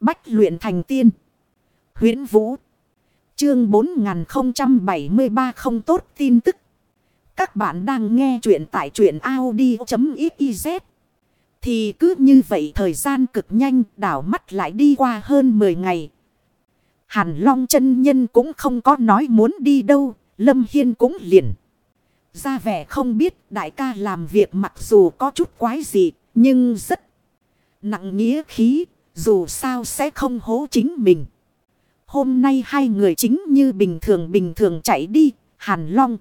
Bách luyện thành tiên. huyễn Vũ. Chương 4073 không tốt tin tức. Các bạn đang nghe truyện tại truyện Audi.xyz. Thì cứ như vậy thời gian cực nhanh, đảo mắt lại đi qua hơn 10 ngày. Hàn Long chân nhân cũng không có nói muốn đi đâu. Lâm Hiên cũng liền. Ra vẻ không biết, đại ca làm việc mặc dù có chút quái gì. Nhưng rất nặng nghĩa khí. Dù sao sẽ không hố chính mình. Hôm nay hai người chính như bình thường bình thường chạy đi. Hàn Long.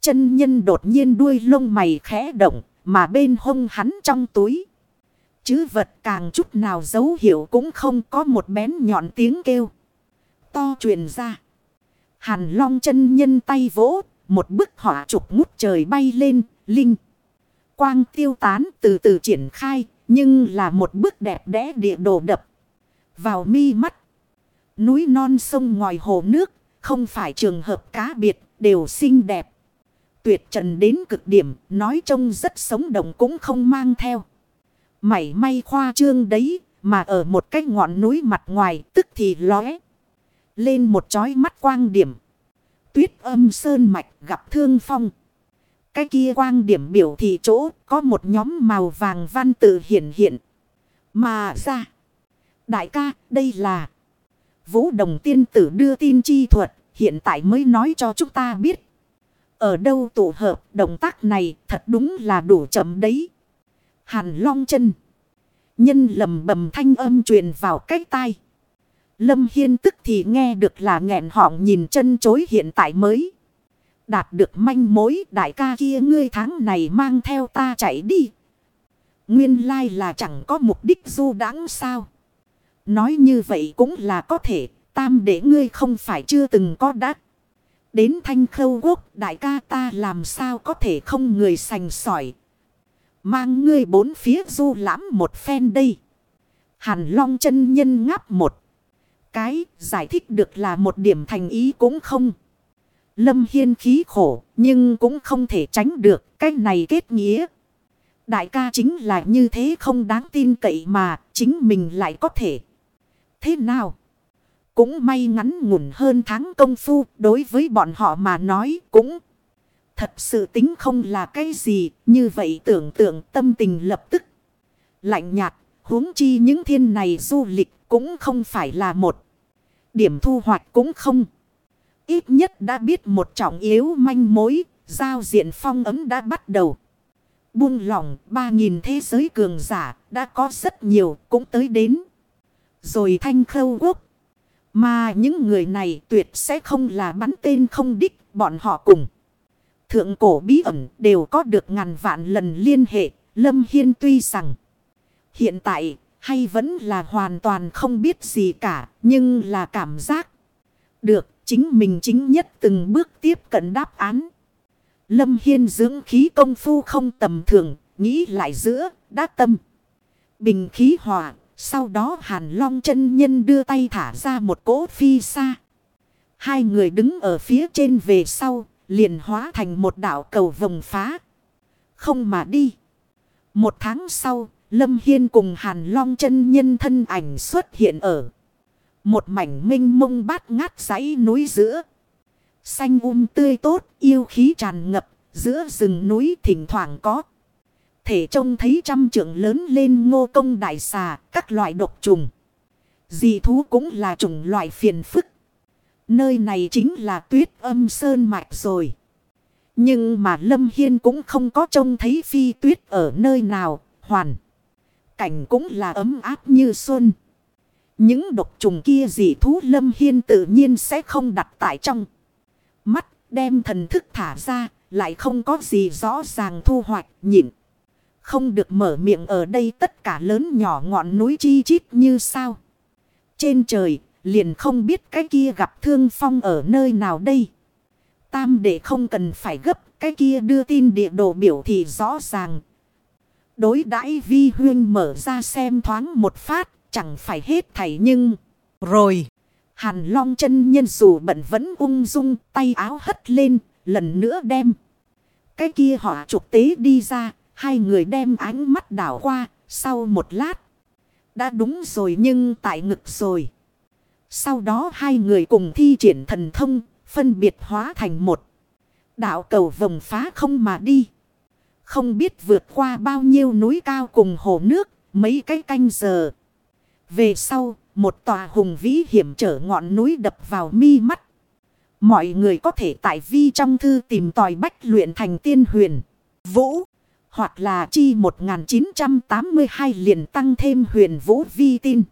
Chân nhân đột nhiên đuôi lông mày khẽ động. Mà bên hông hắn trong túi. Chứ vật càng chút nào dấu hiệu cũng không có một bén nhọn tiếng kêu. To truyền ra. Hàn long chân nhân tay vỗ. Một bức họa trục ngút trời bay lên. Linh. Quang tiêu tán từ từ triển khai. Nhưng là một bước đẹp đẽ địa đồ đập. Vào mi mắt. Núi non sông ngòi hồ nước. Không phải trường hợp cá biệt. Đều xinh đẹp. Tuyệt trần đến cực điểm. Nói trông rất sống động cũng không mang theo. Mảy may khoa trương đấy. Mà ở một cái ngọn núi mặt ngoài. Tức thì lóe. Lên một chói mắt quang điểm. Tuyết âm sơn mạch gặp thương phong. Cái kia quang điểm biểu thị chỗ có một nhóm màu vàng văn tự hiện hiện. Mà ra. Đại ca, đây là. Vũ đồng tiên tử đưa tin chi thuật. Hiện tại mới nói cho chúng ta biết. Ở đâu tụ hợp, động tác này thật đúng là đủ chậm đấy. Hàn long chân. Nhân lầm bầm thanh âm truyền vào cách tai. Lâm Hiên tức thì nghe được là nghẹn họng nhìn chân chối hiện tại mới. Đạt được manh mối, đại ca kia ngươi tháng này mang theo ta chạy đi. Nguyên lai là chẳng có mục đích du đáng sao. Nói như vậy cũng là có thể. Tam để ngươi không phải chưa từng có đắc. Đến thanh khâu quốc, đại ca ta làm sao có thể không người sành sỏi. Mang ngươi bốn phía du lãm một phen đây. Hàn long chân nhân ngáp một cái, giải thích được là một điểm thành ý cũng không. Lâm Hiên khí khổ, nhưng cũng không thể tránh được, cái này kết nghĩa. Đại ca chính là như thế không đáng tin cậy mà, chính mình lại có thể. Thế nào? Cũng may ngắn ngủn hơn tháng công phu, đối với bọn họ mà nói cũng thật sự tính không là cái gì. Như vậy tưởng tượng tâm tình lập tức lạnh nhạt, huống chi những thiên này du lịch cũng không phải là một. Điểm thu hoạch cũng không. Ít nhất đã biết một trọng yếu manh mối. Giao diện phong ấm đã bắt đầu. Buông lỏng ba nghìn thế giới cường giả đã có rất nhiều cũng tới đến. Rồi thanh khâu quốc. Mà những người này tuyệt sẽ không là bắn tên không đích bọn họ cùng. Thượng cổ bí ẩn đều có được ngàn vạn lần liên hệ. Lâm Hiên tuy rằng hiện tại hay vẫn là hoàn toàn không biết gì cả, nhưng là cảm giác. Được, chính mình chính nhất từng bước tiếp cận đáp án. Lâm Hiên dưỡng khí công phu không tầm thường, nghĩ lại giữa, đã tâm. Bình khí hòa, sau đó Hàn Long chân nhân đưa tay thả ra một cỗ phi xa. Hai người đứng ở phía trên về sau, liền hóa thành một đảo cầu vồng phá. Không mà đi. Một tháng sau, Lâm Hiên cùng Hàn Long chân nhân thân ảnh xuất hiện ở. Một mảnh minh mông bát ngát dãy núi giữa. Xanh um tươi tốt, yêu khí tràn ngập, giữa rừng núi thỉnh thoảng có. Thể trông thấy trăm trượng lớn lên ngô công đại xà, các loại độc trùng. Dị thú cũng là chủng loại phiền phức. Nơi này chính là tuyết âm sơn mạch rồi. Nhưng mà Lâm Hiên cũng không có trông thấy phi tuyết ở nơi nào, hoàn cảnh cũng là ấm áp như xuân. Những độc trùng kia dị thú lâm hiên tự nhiên sẽ không đặt tại trong. Mắt đem thần thức thả ra lại không có gì rõ ràng thu hoạch nhịn. Không được mở miệng ở đây tất cả lớn nhỏ ngọn núi chi chít như sao. Trên trời liền không biết cái kia gặp thương phong ở nơi nào đây. Tam để không cần phải gấp cái kia đưa tin địa đồ biểu thị rõ ràng đối đãi vi huyên mở ra xem thoáng một phát, chẳng phải hết thảy nhưng... Rồi, hàn long chân nhân dù bận vẫn ung dung, tay áo hất lên, lần nữa đem. Cái kia họ trục tế đi ra, hai người đem ánh mắt đảo qua, sau một lát. Đã đúng rồi nhưng tại ngực rồi. Sau đó hai người cùng thi triển thần thông, phân biệt hóa thành một. Đạo cầu vòng phá không mà đi. Không biết vượt qua bao nhiêu núi cao cùng hồ nước, mấy cái canh giờ. Về sau, một tòa hùng vĩ hiểm trở ngọn núi đập vào mi mắt. Mọi người có thể tại vi trong thư tìm tòi bách luyện thành tiên huyền, vũ. Hoặc là chi 1982 liền tăng thêm huyền vũ vi tin.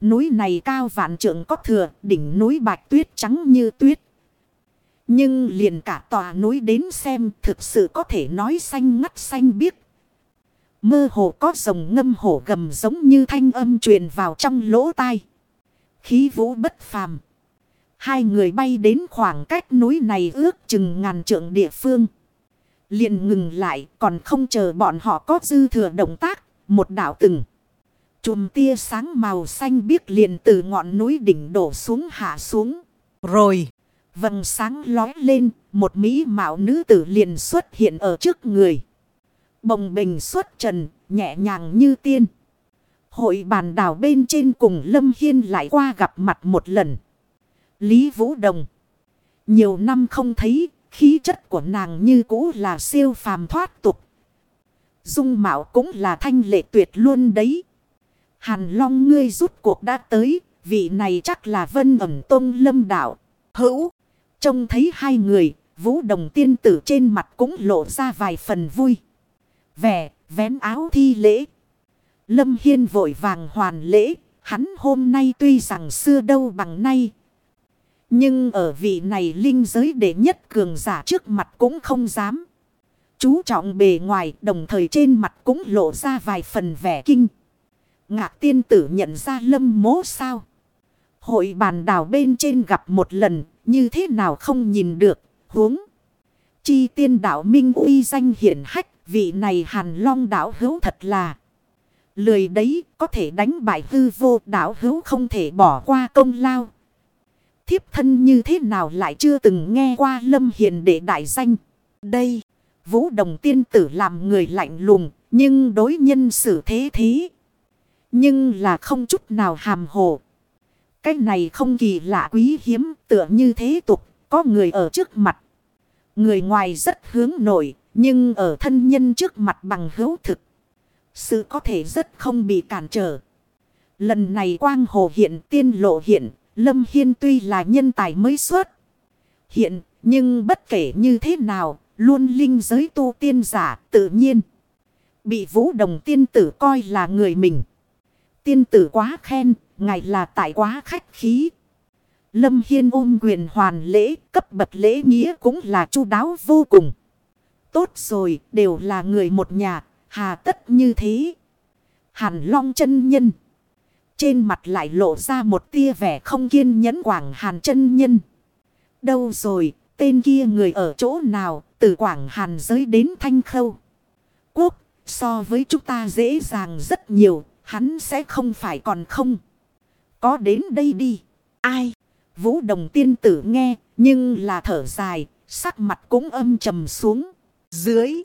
Núi này cao vạn trượng có thừa, đỉnh núi bạch tuyết trắng như tuyết. Nhưng liền cả tòa núi đến xem thực sự có thể nói xanh ngắt xanh biếc. Mơ hồ có rồng ngâm hổ gầm giống như thanh âm truyền vào trong lỗ tai. Khí vũ bất phàm. Hai người bay đến khoảng cách núi này ước chừng ngàn trượng địa phương. Liền ngừng lại, còn không chờ bọn họ có dư thừa động tác. Một đảo từng. Chùm tia sáng màu xanh biếc liền từ ngọn núi đỉnh đổ xuống hạ xuống. Rồi. Vầng sáng lói lên. Một mỹ mạo nữ tử liền xuất hiện ở trước người. Bồng bình xuất trần. Nhẹ nhàng như tiên. Hội bàn đảo bên trên cùng Lâm Hiên lại qua gặp mặt một lần. Lý Vũ Đồng. Nhiều năm không thấy, khí chất của nàng như cũ là siêu phàm thoát tục. Dung mạo cũng là thanh lệ tuyệt luôn đấy. Hàn Long ngươi rút cuộc đã tới, vị này chắc là vân ẩm tôn lâm đạo. Hữu, trông thấy hai người, vũ đồng tiên tử trên mặt cũng lộ ra vài phần vui. Vẻ, vén áo thi lễ. Lâm Hiên vội vàng hoàn lễ, hắn hôm nay tuy rằng xưa đâu bằng nay. Nhưng ở vị này linh giới đệ nhất cường giả trước mặt cũng không dám. Chú trọng bề ngoài đồng thời trên mặt cũng lộ ra vài phần vẻ kinh. Ngạc tiên tử nhận ra lâm mố sao. Hội bàn đảo bên trên gặp một lần như thế nào không nhìn được huống. Chi tiên đạo minh uy danh hiển hách vị này hàn long đảo hữu thật là. Lười đấy có thể đánh bại hư vô đảo hữu không thể bỏ qua công lao. Thiếp thân như thế nào lại chưa từng nghe qua lâm hiền để đại danh. Đây, vũ đồng tiên tử làm người lạnh lùng, nhưng đối nhân xử thế thế. Nhưng là không chút nào hàm hồ. Cái này không kỳ lạ quý hiếm tựa như thế tục, có người ở trước mặt. Người ngoài rất hướng nổi, nhưng ở thân nhân trước mặt bằng hữu thực. Sự có thể rất không bị cản trở. Lần này quang hồ hiện tiên lộ hiện, Lâm Hiên tuy là nhân tài mới xuất. Hiện, nhưng bất kể như thế nào, luôn linh giới tu tiên giả tự nhiên. Bị vũ đồng tiên tử coi là người mình. Tiên tử quá khen, ngài là tại quá khách khí. Lâm Hiên ôm quyền hoàn lễ, cấp bậc lễ nghĩa cũng là chu đáo vô cùng. Tốt rồi, đều là người một nhà, hà tất như thế. Hàn long chân nhân. Trên mặt lại lộ ra một tia vẻ không kiên nhẫn quảng hàn chân nhân. Đâu rồi, tên kia người ở chỗ nào, từ quảng hàn giới đến thanh khâu. Quốc, so với chúng ta dễ dàng rất nhiều, hắn sẽ không phải còn không. Có đến đây đi. Ai? Vũ đồng tiên tử nghe, nhưng là thở dài, sắc mặt cũng âm trầm xuống. Dưới,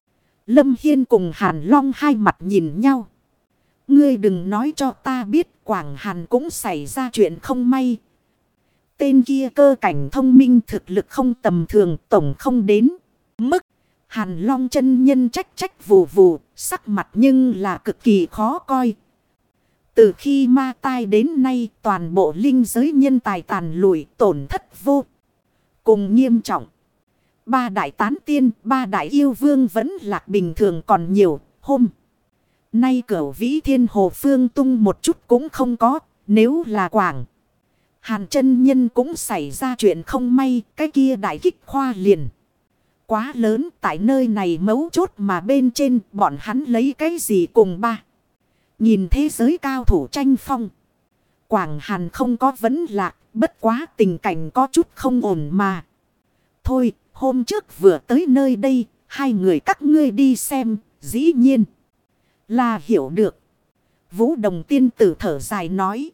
Lâm Hiên cùng Hàn Long hai mặt nhìn nhau. Ngươi đừng nói cho ta biết Quảng Hàn cũng xảy ra chuyện không may. Tên kia cơ cảnh thông minh thực lực không tầm thường tổng không đến. Mức Hàn Long chân nhân trách trách vù vù sắc mặt nhưng là cực kỳ khó coi. Từ khi ma tai đến nay toàn bộ linh giới nhân tài tàn lùi tổn thất vô. Cùng nghiêm trọng. Ba đại tán tiên, ba đại yêu vương vẫn lạc bình thường còn nhiều, hôm. Nay cửu vĩ thiên hồ phương tung một chút cũng không có, nếu là quảng. Hàn chân nhân cũng xảy ra chuyện không may, cái kia đại kích khoa liền. Quá lớn tại nơi này mấu chốt mà bên trên bọn hắn lấy cái gì cùng ba. Nhìn thế giới cao thủ tranh phong. Quảng Hàn không có vấn lạc, bất quá tình cảnh có chút không ổn mà. Thôi, hôm trước vừa tới nơi đây, hai người các ngươi đi xem, dĩ nhiên. Là hiểu được. Vũ đồng tiên tử thở dài nói.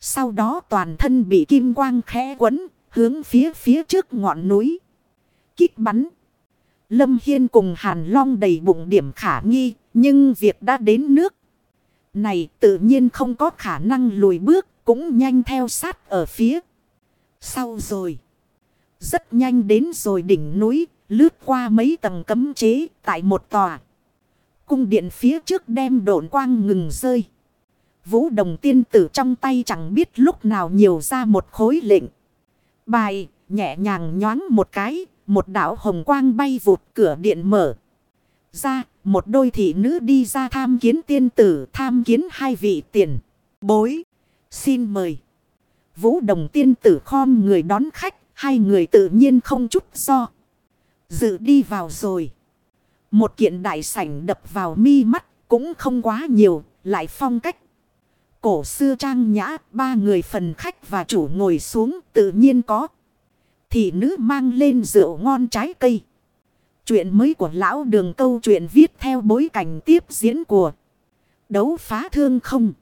Sau đó toàn thân bị kim quang khẽ quấn, hướng phía phía trước ngọn núi. Kích bắn. Lâm Hiên cùng Hàn Long đầy bụng điểm khả nghi, nhưng việc đã đến nước. này tự nhiên không có khả năng lùi bước, cũng nhanh theo sát ở phía. Sau rồi. Rất nhanh đến rồi đỉnh núi, lướt qua mấy tầng cấm chế tại một tòa. Cung điện phía trước đem độn quang ngừng rơi. Vũ đồng tiên tử trong tay chẳng biết lúc nào nhiều ra một khối lệnh. Bài nhẹ nhàng nhoáng một cái, một đảo hồng quang bay vụt cửa điện mở. Ra, một đôi thị nữ đi ra tham kiến tiên tử, tham kiến hai vị tiền. Bối, xin mời. Vũ đồng tiên tử khom người đón khách, hai người tự nhiên không chút do. Dự đi vào rồi. Một kiện đại sảnh đập vào mi mắt, cũng không quá nhiều, lại phong cách. Cổ xưa trang nhã, ba người phần khách và chủ ngồi xuống tự nhiên có. Thị nữ mang lên rượu ngon trái cây. Chuyện mới của lão đường câu chuyện viết theo bối cảnh tiếp diễn của đấu phá thương không.